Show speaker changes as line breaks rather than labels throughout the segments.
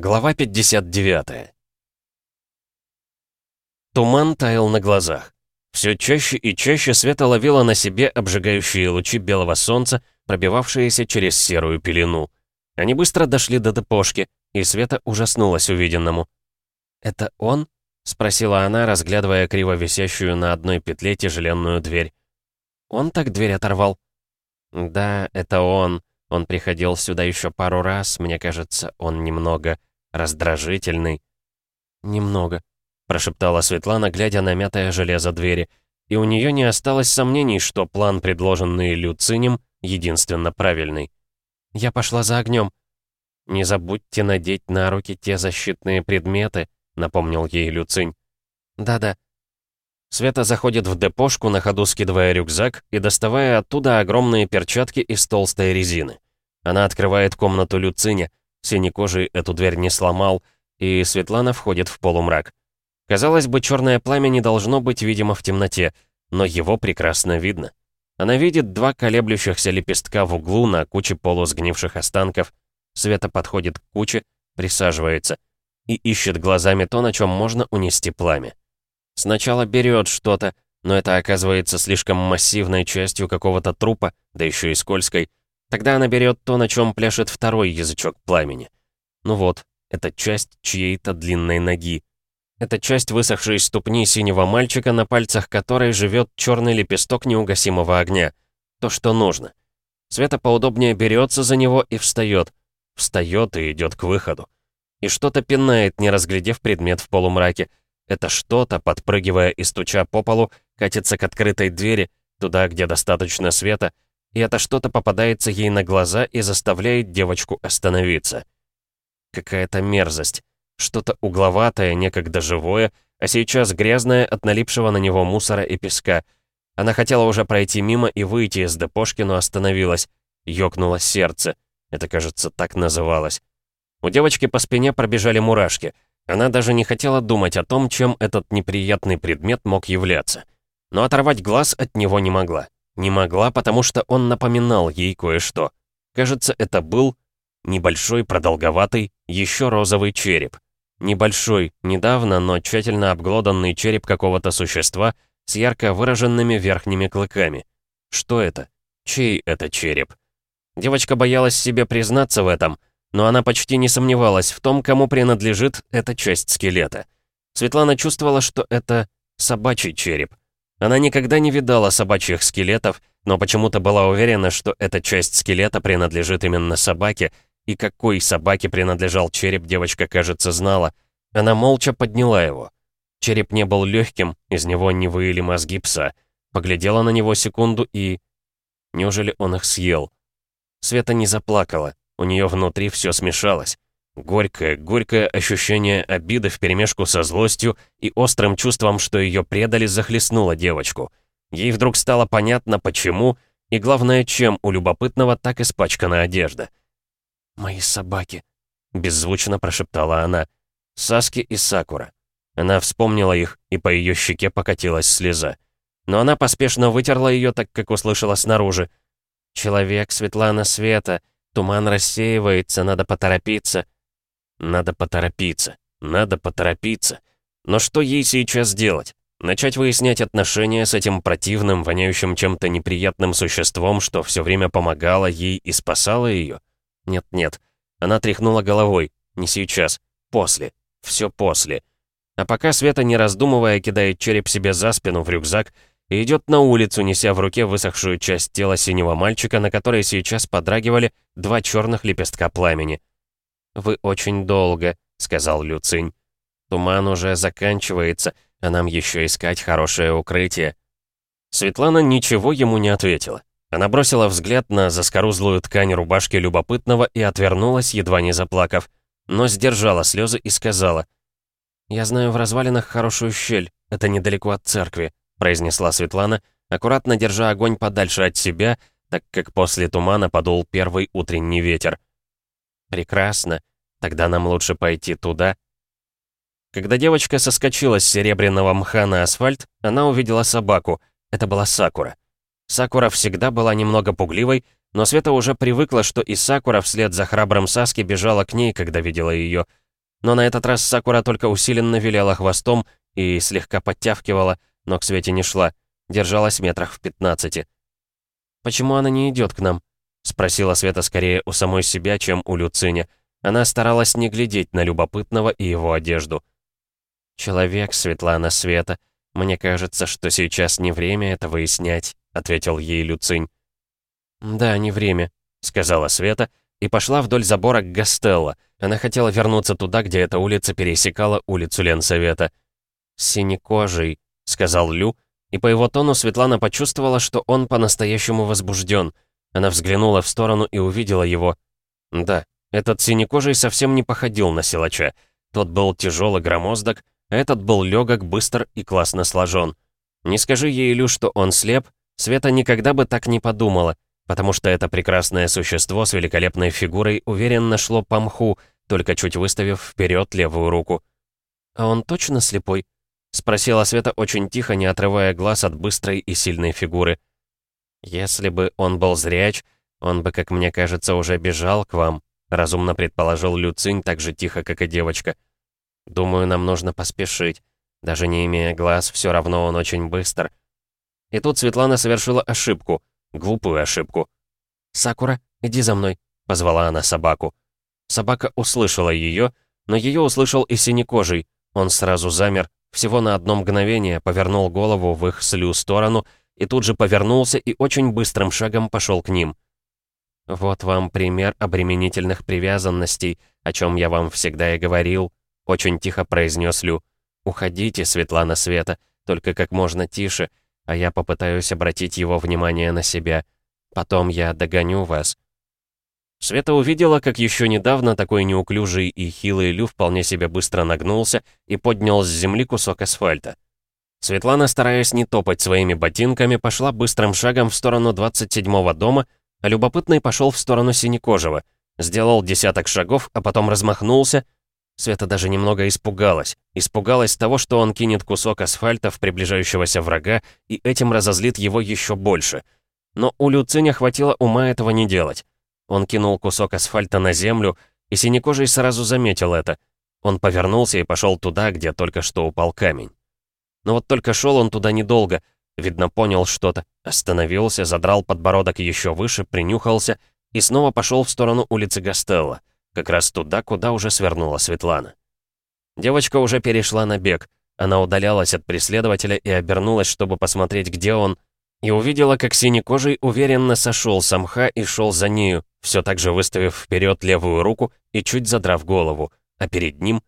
Глава 59 Туман таял на глазах. Все чаще и чаще Света ловила на себе обжигающие лучи белого солнца, пробивавшиеся через серую пелену. Они быстро дошли до депошки, и Света ужаснулась увиденному. «Это он?» — спросила она, разглядывая криво висящую на одной петле тяжеленную дверь. «Он так дверь оторвал?» «Да, это он. Он приходил сюда еще пару раз, мне кажется, он немного раздражительный». «Немного», — прошептала Светлана, глядя на мятое железо двери. И у нее не осталось сомнений, что план, предложенный Люцинем, единственно правильный. «Я пошла за огнем. «Не забудьте надеть на руки те защитные предметы», — напомнил ей Люцинь. «Да-да». Света заходит в депошку, на ходу скидывая рюкзак и доставая оттуда огромные перчатки из толстой резины. Она открывает комнату Люциня, синекожий эту дверь не сломал, и Светлана входит в полумрак. Казалось бы, черное пламя не должно быть видимо в темноте, но его прекрасно видно. Она видит два колеблющихся лепестка в углу на куче полусгнивших останков. Света подходит к куче, присаживается и ищет глазами то, на чем можно унести пламя. Сначала берет что-то, но это оказывается слишком массивной частью какого-то трупа, да еще и скользкой. Тогда она берет то, на чем пляшет второй язычок пламени. Ну вот, это часть чьей-то длинной ноги. Это часть высохшей ступни синего мальчика, на пальцах которой живет черный лепесток неугасимого огня. То, что нужно. Света поудобнее берется за него и встает. Встает и идет к выходу. И что-то пинает, не разглядев предмет в полумраке. Это что-то, подпрыгивая и стуча по полу, катится к открытой двери, туда, где достаточно света, и это что-то попадается ей на глаза и заставляет девочку остановиться. Какая-то мерзость. Что-то угловатое, некогда живое, а сейчас грязное от налипшего на него мусора и песка. Она хотела уже пройти мимо и выйти из депошки, но остановилась. Ёкнуло сердце. Это, кажется, так называлось. У девочки по спине пробежали мурашки. Она даже не хотела думать о том, чем этот неприятный предмет мог являться. Но оторвать глаз от него не могла. Не могла, потому что он напоминал ей кое-что. Кажется, это был небольшой, продолговатый, еще розовый череп. Небольшой, недавно, но тщательно обглоданный череп какого-то существа с ярко выраженными верхними клыками. Что это? Чей это череп? Девочка боялась себе признаться в этом, но она почти не сомневалась в том, кому принадлежит эта часть скелета. Светлана чувствовала, что это собачий череп. Она никогда не видала собачьих скелетов, но почему-то была уверена, что эта часть скелета принадлежит именно собаке, и какой собаке принадлежал череп, девочка, кажется, знала. Она молча подняла его. Череп не был легким, из него не выили мозги пса. Поглядела на него секунду и... Неужели он их съел? Света не заплакала, у нее внутри все смешалось. Горькое, горькое ощущение обиды вперемешку со злостью и острым чувством, что ее предали, захлестнуло девочку. Ей вдруг стало понятно, почему, и главное, чем у любопытного так испачкана одежда. «Мои собаки», — беззвучно прошептала она. «Саски и Сакура». Она вспомнила их, и по ее щеке покатилась слеза. Но она поспешно вытерла ее, так как услышала снаружи. «Человек, Светлана Света, туман рассеивается, надо поторопиться». «Надо поторопиться, надо поторопиться». Но что ей сейчас делать? Начать выяснять отношения с этим противным, воняющим чем-то неприятным существом, что все время помогало ей и спасало ее? Нет-нет. Она тряхнула головой. Не сейчас. После. Все после. А пока Света, не раздумывая, кидает череп себе за спину в рюкзак и идет на улицу, неся в руке высохшую часть тела синего мальчика, на которой сейчас подрагивали два черных лепестка пламени. «Вы очень долго», — сказал Люцинь. «Туман уже заканчивается, а нам еще искать хорошее укрытие». Светлана ничего ему не ответила. Она бросила взгляд на заскорузлую ткань рубашки любопытного и отвернулась, едва не заплакав, но сдержала слезы и сказала, «Я знаю в развалинах хорошую щель, это недалеко от церкви», произнесла Светлана, аккуратно держа огонь подальше от себя, так как после тумана подул первый утренний ветер. «Прекрасно, тогда нам лучше пойти туда». Когда девочка соскочила с серебряного мха на асфальт, она увидела собаку. Это была Сакура. Сакура всегда была немного пугливой, но Света уже привыкла, что и Сакура вслед за храбрым Саски бежала к ней, когда видела ее. Но на этот раз Сакура только усиленно виляла хвостом и слегка подтявкивала, но к Свете не шла, держалась метрах в 15. «Почему она не идет к нам?» — спросила Света скорее у самой себя, чем у Люциня. Она старалась не глядеть на любопытного и его одежду. «Человек, Светлана Света. Мне кажется, что сейчас не время это выяснять», — ответил ей Люцинь. «Да, не время», — сказала Света, и пошла вдоль забора к Гастелло. Она хотела вернуться туда, где эта улица пересекала улицу Ленсовета. «Синекожий», — сказал Лю, и по его тону Светлана почувствовала, что он по-настоящему возбужден. Она взглянула в сторону и увидела его. Да, этот синекожий совсем не походил на силача. Тот был тяжелый громоздок, этот был легок, быстр и классно сложен. Не скажи ей, Илю, что он слеп, Света никогда бы так не подумала, потому что это прекрасное существо с великолепной фигурой уверенно шло по мху, только чуть выставив вперед левую руку. «А он точно слепой?» — спросила Света очень тихо, не отрывая глаз от быстрой и сильной фигуры. «Если бы он был зряч, он бы, как мне кажется, уже бежал к вам», — разумно предположил Люцинь так же тихо, как и девочка. Думаю, нам нужно поспешить. Даже не имея глаз, все равно он очень быстр. И тут Светлана совершила ошибку. Глупую ошибку. «Сакура, иди за мной», — позвала она собаку. Собака услышала ее, но ее услышал и синекожий. Он сразу замер, всего на одно мгновение повернул голову в их слю сторону и тут же повернулся и очень быстрым шагом пошел к ним. «Вот вам пример обременительных привязанностей, о чем я вам всегда и говорил», очень тихо произнес Лю. «Уходите, Светлана Света, только как можно тише, а я попытаюсь обратить его внимание на себя. Потом я догоню вас». Света увидела, как еще недавно такой неуклюжий и хилый Лю вполне себе быстро нагнулся и поднял с земли кусок асфальта. Светлана, стараясь не топать своими ботинками, пошла быстрым шагом в сторону 27-го дома, а любопытный пошел в сторону Синекожего. Сделал десяток шагов, а потом размахнулся — Света даже немного испугалась. Испугалась того, что он кинет кусок асфальта в приближающегося врага и этим разозлит его еще больше. Но у Люциня хватило ума этого не делать. Он кинул кусок асфальта на землю, и синекожий сразу заметил это. Он повернулся и пошел туда, где только что упал камень. Но вот только шел он туда недолго, видно, понял что-то, остановился, задрал подбородок еще выше, принюхался и снова пошел в сторону улицы Гастелла как раз туда, куда уже свернула Светлана. Девочка уже перешла на бег. Она удалялась от преследователя и обернулась, чтобы посмотреть, где он, и увидела, как синекожий уверенно сошел с мха и шел за нею, все так же выставив вперед левую руку и чуть задрав голову, а перед ним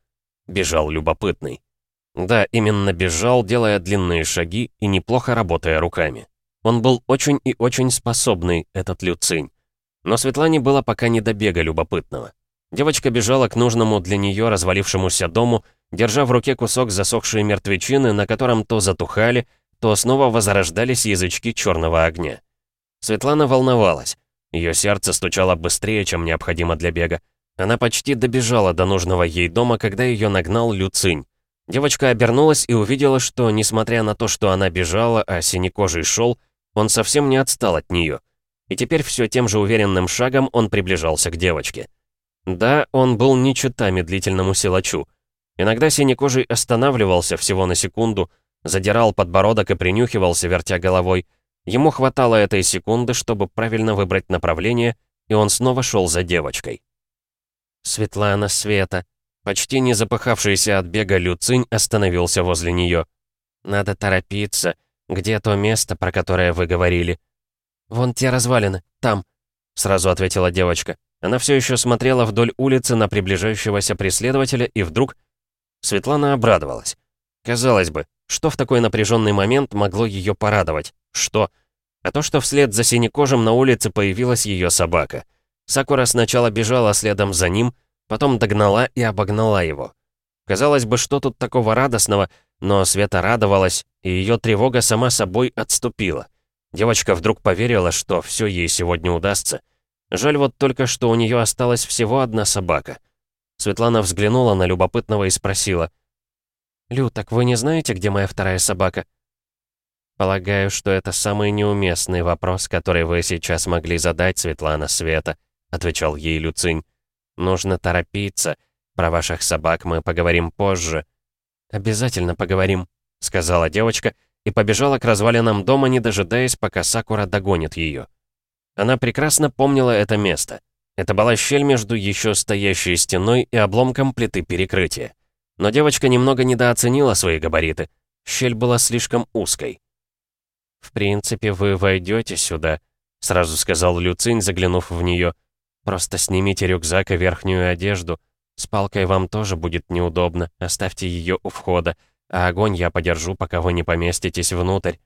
бежал любопытный. Да, именно бежал, делая длинные шаги и неплохо работая руками. Он был очень и очень способный, этот Люцинь. Но Светлане было пока не до бега любопытного. Девочка бежала к нужному для нее развалившемуся дому, держа в руке кусок засохшей мертвечины, на котором то затухали, то снова возрождались язычки черного огня. Светлана волновалась. Ее сердце стучало быстрее, чем необходимо для бега. Она почти добежала до нужного ей дома, когда ее нагнал Люцинь. Девочка обернулась и увидела, что, несмотря на то, что она бежала, а синекожий шел, он совсем не отстал от нее. И теперь все тем же уверенным шагом он приближался к девочке. Да, он был не чета медлительному силачу. Иногда синекожий останавливался всего на секунду, задирал подбородок и принюхивался, вертя головой. Ему хватало этой секунды, чтобы правильно выбрать направление, и он снова шел за девочкой. Светлана Света, почти не запыхавшийся от бега Люцинь, остановился возле нее. «Надо торопиться. Где то место, про которое вы говорили?» «Вон те развалины, там», — сразу ответила девочка. Она все еще смотрела вдоль улицы на приближающегося преследователя, и вдруг... Светлана обрадовалась. Казалось бы, что в такой напряженный момент могло ее порадовать? Что? А то, что вслед за синекожим на улице появилась ее собака. Сакура сначала бежала следом за ним, потом догнала и обогнала его. Казалось бы, что тут такого радостного, но Света радовалась, и ее тревога сама собой отступила. Девочка вдруг поверила, что все ей сегодня удастся. Жаль вот только, что у нее осталась всего одна собака. Светлана взглянула на любопытного и спросила. «Лю, так вы не знаете, где моя вторая собака?» «Полагаю, что это самый неуместный вопрос, который вы сейчас могли задать, Светлана Света», отвечал ей Люцинь. «Нужно торопиться. Про ваших собак мы поговорим позже». «Обязательно поговорим», — сказала девочка и побежала к развалинам дома, не дожидаясь, пока Сакура догонит ее. Она прекрасно помнила это место. Это была щель между еще стоящей стеной и обломком плиты перекрытия. Но девочка немного недооценила свои габариты. Щель была слишком узкой. «В принципе, вы войдете сюда», — сразу сказал Люцинь, заглянув в нее. «Просто снимите рюкзак и верхнюю одежду. С палкой вам тоже будет неудобно, оставьте ее у входа, а огонь я подержу, пока вы не поместитесь внутрь».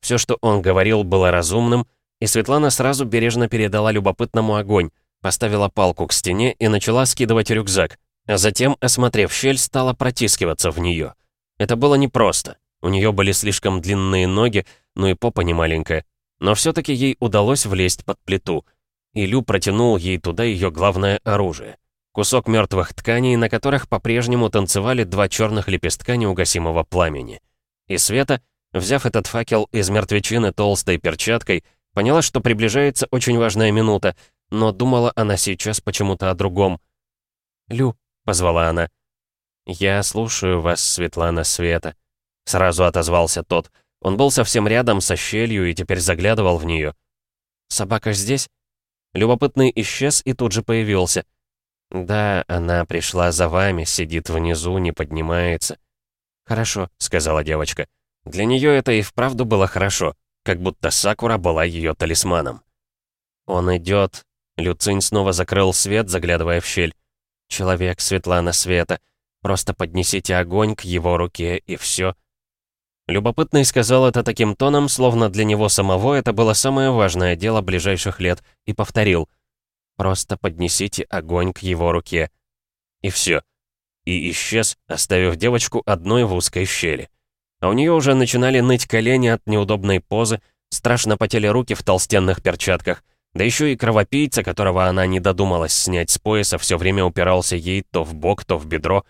Все, что он говорил, было разумным, и Светлана сразу бережно передала любопытному огонь, поставила палку к стене и начала скидывать рюкзак, а затем, осмотрев щель, стала протискиваться в нее. Это было непросто. У нее были слишком длинные ноги, ну и попа не маленькая. Но все-таки ей удалось влезть под плиту. И Лю протянул ей туда ее главное оружие. Кусок мертвых тканей, на которых по-прежнему танцевали два черных лепестка неугасимого пламени. И Света, взяв этот факел из мертвечины толстой перчаткой, Поняла, что приближается очень важная минута, но думала она сейчас почему-то о другом. «Лю», — позвала она. «Я слушаю вас, Светлана Света», — сразу отозвался тот. Он был совсем рядом со щелью и теперь заглядывал в нее. «Собака здесь?» Любопытный исчез и тут же появился. «Да, она пришла за вами, сидит внизу, не поднимается». «Хорошо», — сказала девочка. Для нее это и вправду было хорошо как будто Сакура была ее талисманом. «Он идет. Люцинь снова закрыл свет, заглядывая в щель. «Человек, Светлана Света. Просто поднесите огонь к его руке, и все. Любопытный сказал это таким тоном, словно для него самого это было самое важное дело ближайших лет, и повторил. «Просто поднесите огонь к его руке». И все. И исчез, оставив девочку одной в узкой щели а у нее уже начинали ныть колени от неудобной позы, страшно потели руки в толстенных перчатках, да еще и кровопийца, которого она не додумалась снять с пояса, все время упирался ей то в бок, то в бедро.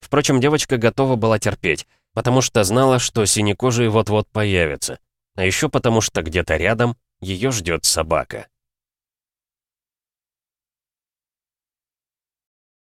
Впрочем, девочка готова была терпеть, потому что знала, что синекожий вот-вот появится. А еще потому что где-то рядом ее ждет собака.